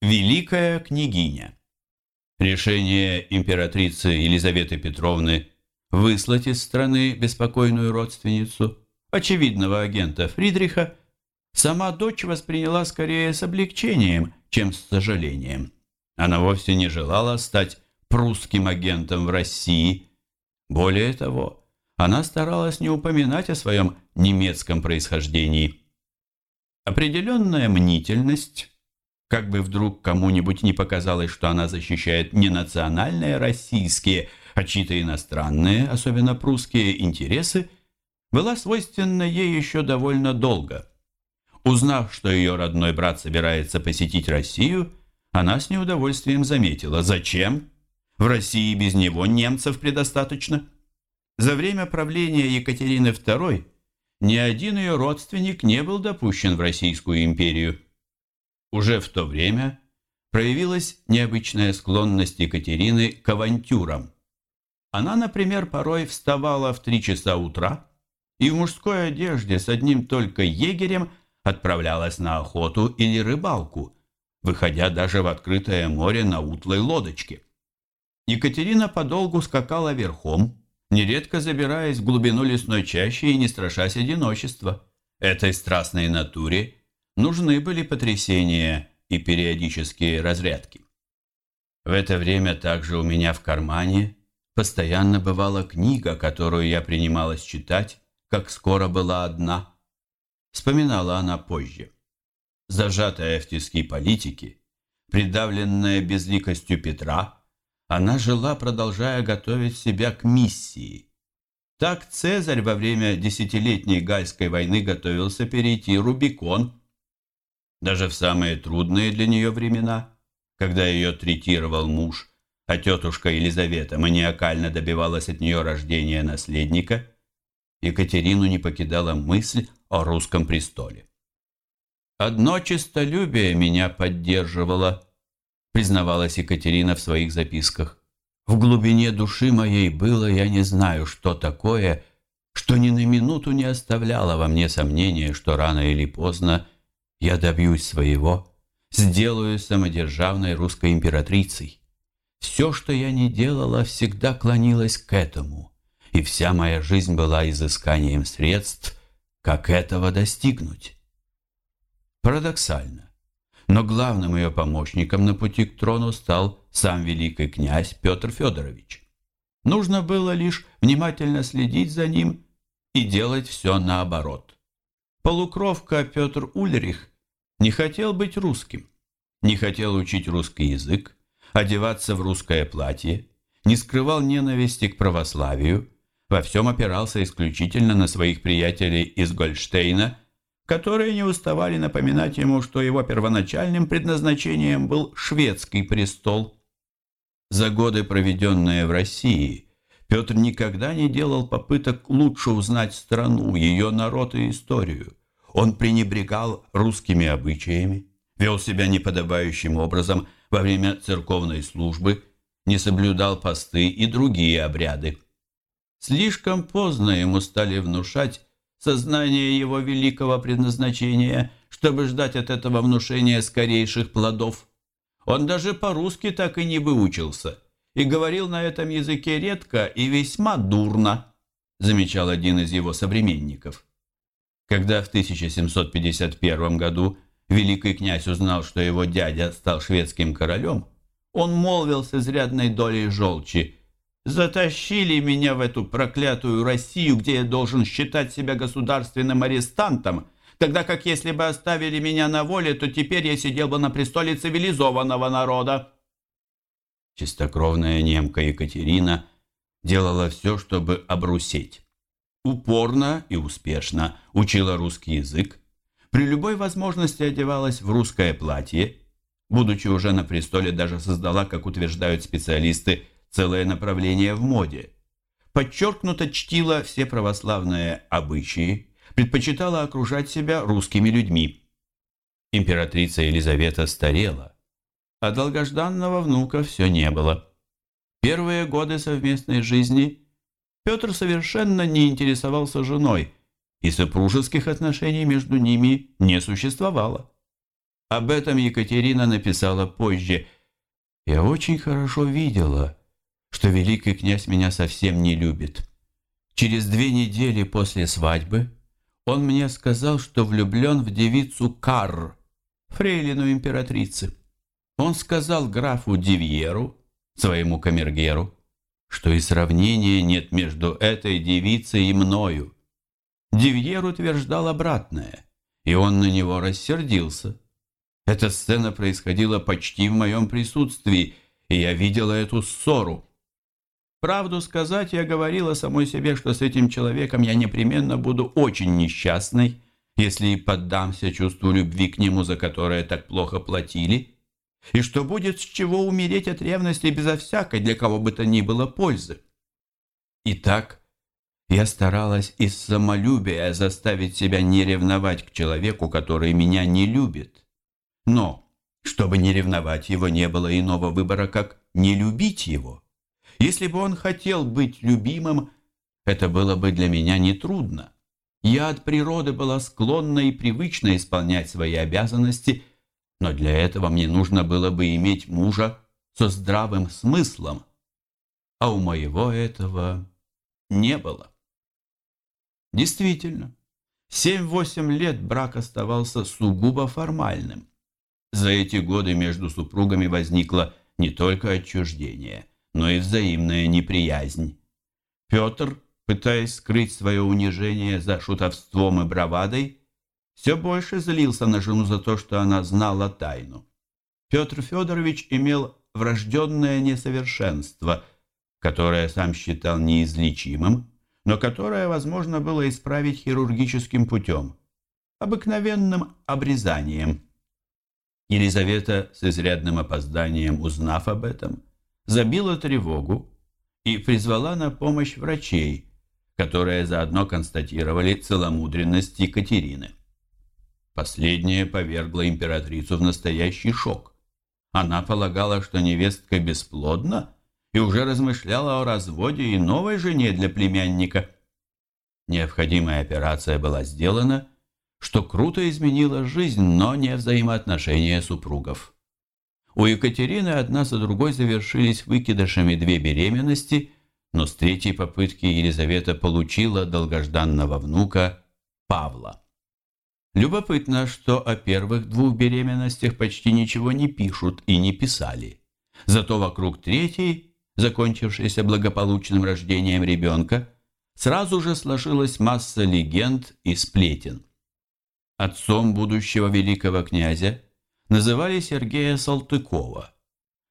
Великая княгиня. Решение императрицы Елизаветы Петровны выслать из страны беспокойную родственницу, очевидного агента Фридриха, сама дочь восприняла скорее с облегчением, чем с сожалением. Она вовсе не желала стать прусским агентом в России. Более того, она старалась не упоминать о своем немецком происхождении. Определенная мнительность как бы вдруг кому-нибудь не показалось, что она защищает не национальные российские, а чьи-то иностранные, особенно прусские, интересы, была свойственна ей еще довольно долго. Узнав, что ее родной брат собирается посетить Россию, она с неудовольствием заметила, зачем? В России без него немцев предостаточно. За время правления Екатерины II ни один ее родственник не был допущен в Российскую империю. Уже в то время проявилась необычная склонность Екатерины к авантюрам. Она, например, порой вставала в три часа утра и в мужской одежде с одним только егерем отправлялась на охоту или рыбалку, выходя даже в открытое море на утлой лодочке. Екатерина подолгу скакала верхом, нередко забираясь в глубину лесной чащи и не страшась одиночества. Этой страстной натуре – нужны были потрясения и периодические разрядки. В это время также у меня в кармане постоянно бывала книга, которую я принималась читать, как скоро была одна. Вспоминала она позже. Зажатая в тиски политики, придавленная безликостью Петра, она жила, продолжая готовить себя к миссии. Так Цезарь во время десятилетней Гальской войны готовился перейти Рубикон – даже в самые трудные для нее времена, когда ее третировал муж, а тетушка Елизавета маниакально добивалась от нее рождения наследника, Екатерину не покидала мысль о русском престоле. «Одно честолюбие меня поддерживало», признавалась Екатерина в своих записках. «В глубине души моей было, я не знаю, что такое, что ни на минуту не оставляло во мне сомнения, что рано или поздно – я добьюсь своего, сделаю самодержавной русской императрицей. Все, что я не делала, всегда клонилось к этому, и вся моя жизнь была изысканием средств, как этого достигнуть. Парадоксально, но главным ее помощником на пути к трону стал сам великий князь Петр Федорович. Нужно было лишь внимательно следить за ним и делать все наоборот. Полукровка Петр Ульрих не хотел быть русским, не хотел учить русский язык, одеваться в русское платье, не скрывал ненависти к православию, во всем опирался исключительно на своих приятелей из Гольштейна, которые не уставали напоминать ему, что его первоначальным предназначением был шведский престол. За годы, проведенные в России, Петр никогда не делал попыток лучше узнать страну, ее народ и историю. Он пренебрегал русскими обычаями, вел себя неподобающим образом во время церковной службы, не соблюдал посты и другие обряды. Слишком поздно ему стали внушать сознание его великого предназначения, чтобы ждать от этого внушения скорейших плодов. Он даже по-русски так и не выучился и говорил на этом языке редко и весьма дурно, замечал один из его современников. Когда в 1751 году великий князь узнал, что его дядя стал шведским королем, он молвил с изрядной долей желчи «Затащили меня в эту проклятую Россию, где я должен считать себя государственным арестантом, тогда как если бы оставили меня на воле, то теперь я сидел бы на престоле цивилизованного народа». Чистокровная немка Екатерина делала все, чтобы обрусеть упорно и успешно учила русский язык, при любой возможности одевалась в русское платье, будучи уже на престоле, даже создала, как утверждают специалисты, целое направление в моде. Подчеркнуто чтила все православные обычаи, предпочитала окружать себя русскими людьми. Императрица Елизавета старела, а долгожданного внука все не было. Первые годы совместной жизни Петр совершенно не интересовался женой, и супружеских отношений между ними не существовало. Об этом Екатерина написала позже. «Я очень хорошо видела, что великий князь меня совсем не любит. Через две недели после свадьбы он мне сказал, что влюблен в девицу Карр, фрейлину императрицы. Он сказал графу Дивьеру, своему камергеру, что и сравнения нет между этой девицей и мною. Дивьер утверждал обратное, и он на него рассердился. Эта сцена происходила почти в моем присутствии, и я видела эту ссору. Правду сказать, я говорила самой себе, что с этим человеком я непременно буду очень несчастной, если и поддамся чувству любви к нему, за которое так плохо платили, и что будет с чего умереть от ревности безо всякой для кого бы то ни было пользы. Итак, я старалась из самолюбия заставить себя не ревновать к человеку, который меня не любит. Но, чтобы не ревновать его, не было иного выбора, как не любить его. Если бы он хотел быть любимым, это было бы для меня нетрудно. Я от природы была склонна и привычна исполнять свои обязанности, но для этого мне нужно было бы иметь мужа со здравым смыслом, а у моего этого не было. Действительно, семь-восемь лет брак оставался сугубо формальным. За эти годы между супругами возникло не только отчуждение, но и взаимная неприязнь. Петр пытаясь скрыть свое унижение за шутовством и бравадой, все больше злился на жену за то, что она знала тайну. Петр Федорович имел врожденное несовершенство, которое сам считал неизлечимым, но которое возможно было исправить хирургическим путем, обыкновенным обрезанием. Елизавета с изрядным опозданием, узнав об этом, забила тревогу и призвала на помощь врачей – которые заодно констатировали целомудренность Екатерины. Последнее повергло императрицу в настоящий шок. Она полагала, что невестка бесплодна, и уже размышляла о разводе и новой жене для племянника. Необходимая операция была сделана, что круто изменило жизнь, но не взаимоотношения супругов. У Екатерины одна за другой завершились выкидышами две беременности – но с третьей попытки Елизавета получила долгожданного внука Павла. Любопытно, что о первых двух беременностях почти ничего не пишут и не писали. Зато вокруг третьей, закончившейся благополучным рождением ребенка, сразу же сложилась масса легенд и сплетен. Отцом будущего великого князя называли Сергея Салтыкова,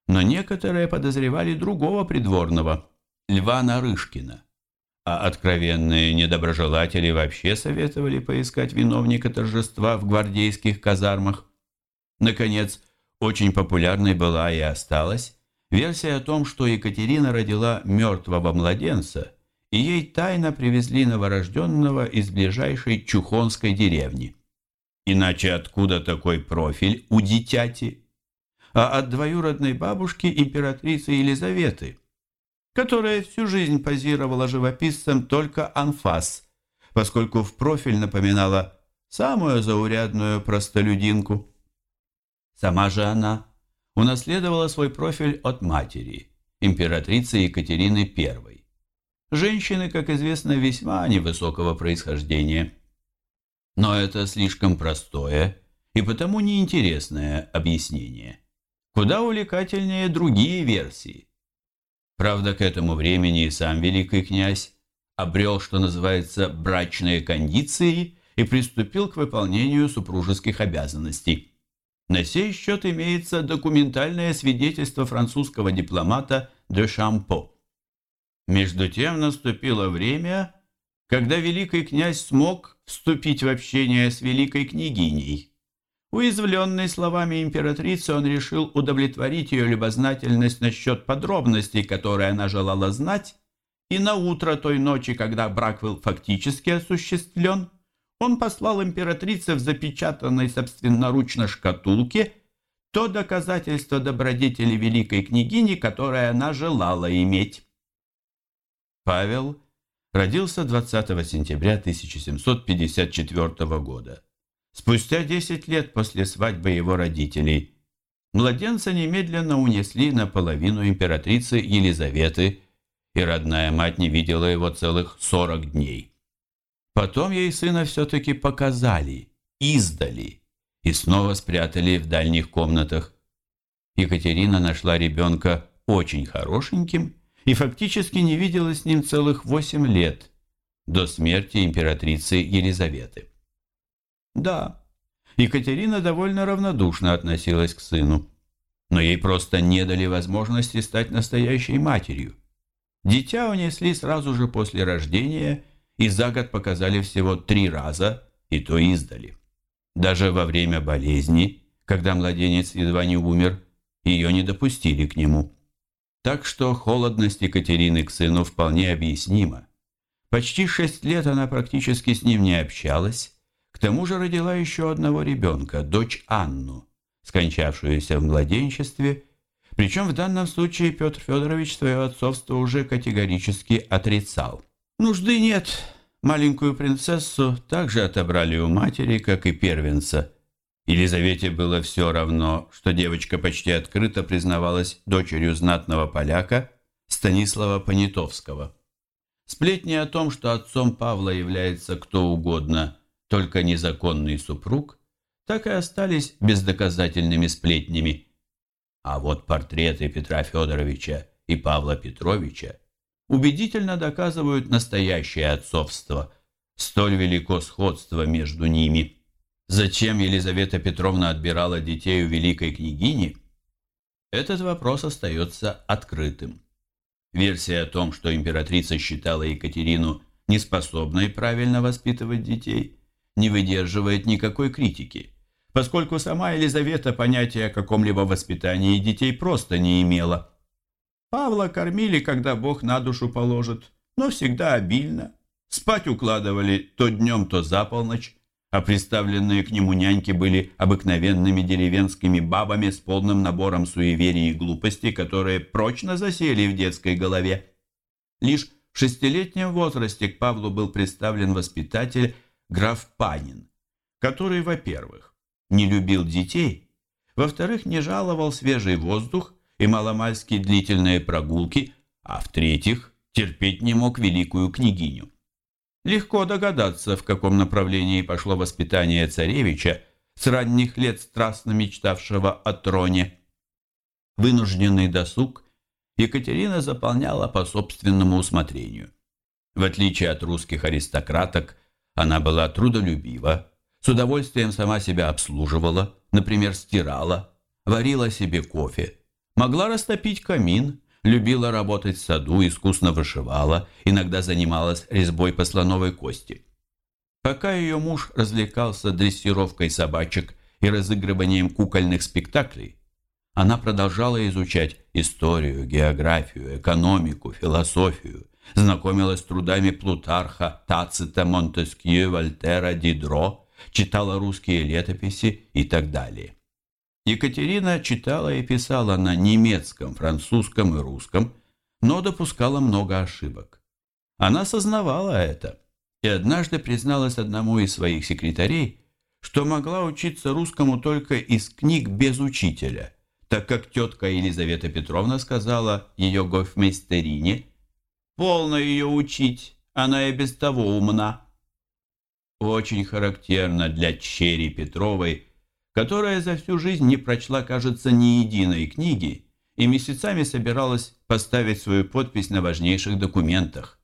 но некоторые подозревали другого придворного – Льва Нарышкина, а откровенные недоброжелатели вообще советовали поискать виновника торжества в гвардейских казармах. Наконец, очень популярной была и осталась версия о том, что Екатерина родила мертвого младенца, и ей тайно привезли новорожденного из ближайшей Чухонской деревни. Иначе откуда такой профиль у дитяти? А от двоюродной бабушки императрицы Елизаветы – которая всю жизнь позировала живописцем только анфас, поскольку в профиль напоминала самую заурядную простолюдинку. Сама же она унаследовала свой профиль от матери, императрицы Екатерины I. Женщины, как известно, весьма невысокого происхождения. Но это слишком простое и потому неинтересное объяснение. Куда увлекательнее другие версии. Правда, к этому времени и сам великий князь обрел, что называется, брачные кондиции и приступил к выполнению супружеских обязанностей. На сей счет имеется документальное свидетельство французского дипломата де Шампо. Между тем наступило время, когда великий князь смог вступить в общение с великой княгиней, Уязвленный словами императрицы, он решил удовлетворить ее любознательность насчет подробностей, которые она желала знать, и на утро той ночи, когда брак был фактически осуществлен, он послал императрице в запечатанной собственноручно шкатулке то доказательство добродетели великой княгини, которое она желала иметь. Павел родился 20 сентября 1754 года спустя 10 лет после свадьбы его родителей, младенца немедленно унесли наполовину императрицы Елизаветы, и родная мать не видела его целых 40 дней. Потом ей сына все-таки показали, издали, и снова спрятали в дальних комнатах. Екатерина нашла ребенка очень хорошеньким и фактически не видела с ним целых восемь лет до смерти императрицы Елизаветы. Да, Екатерина довольно равнодушно относилась к сыну, но ей просто не дали возможности стать настоящей матерью. Дитя унесли сразу же после рождения и за год показали всего три раза, и то издали. Даже во время болезни, когда младенец едва не умер, ее не допустили к нему. Так что холодность Екатерины к сыну вполне объяснима. Почти шесть лет она практически с ним не общалась, к тому же родила еще одного ребенка, дочь Анну, скончавшуюся в младенчестве, причем в данном случае Петр Федорович свое отцовство уже категорически отрицал. Нужды нет, маленькую принцессу также отобрали у матери, как и первенца – Елизавете было все равно, что девочка почти открыто признавалась дочерью знатного поляка Станислава Понятовского. Сплетни о том, что отцом Павла является кто угодно, только незаконный супруг, так и остались бездоказательными сплетнями. А вот портреты Петра Федоровича и Павла Петровича убедительно доказывают настоящее отцовство, столь велико сходство между ними – Зачем Елизавета Петровна отбирала детей у великой княгини? Этот вопрос остается открытым. Версия о том, что императрица считала Екатерину неспособной правильно воспитывать детей, не выдерживает никакой критики, поскольку сама Елизавета понятия о каком-либо воспитании детей просто не имела. Павла кормили, когда Бог на душу положит, но всегда обильно. Спать укладывали то днем, то за полночь, а представленные к нему няньки были обыкновенными деревенскими бабами с полным набором суеверий и глупостей, которые прочно засели в детской голове. Лишь в шестилетнем возрасте к Павлу был представлен воспитатель граф Панин, который, во-первых, не любил детей, во-вторых, не жаловал свежий воздух и маломальски длительные прогулки, а в-третьих, терпеть не мог великую княгиню. Легко догадаться, в каком направлении пошло воспитание царевича, с ранних лет страстно мечтавшего о троне. Вынужденный досуг Екатерина заполняла по собственному усмотрению. В отличие от русских аристократок, она была трудолюбива, с удовольствием сама себя обслуживала, например, стирала, варила себе кофе, могла растопить камин, любила работать в саду, искусно вышивала, иногда занималась резьбой по слоновой кости. Пока ее муж развлекался дрессировкой собачек и разыгрыванием кукольных спектаклей, она продолжала изучать историю, географию, экономику, философию, знакомилась с трудами Плутарха, Тацита, Монтескью, Вольтера, Дидро, читала русские летописи и так далее. Екатерина читала и писала на немецком, французском и русском, но допускала много ошибок. Она сознавала это и однажды призналась одному из своих секретарей, что могла учиться русскому только из книг без учителя, так как тетка Елизавета Петровна сказала ее гофмейстерине «Полно ее учить, она и без того умна». Очень характерно для Черри Петровой – которая за всю жизнь не прочла, кажется, ни единой книги и месяцами собиралась поставить свою подпись на важнейших документах.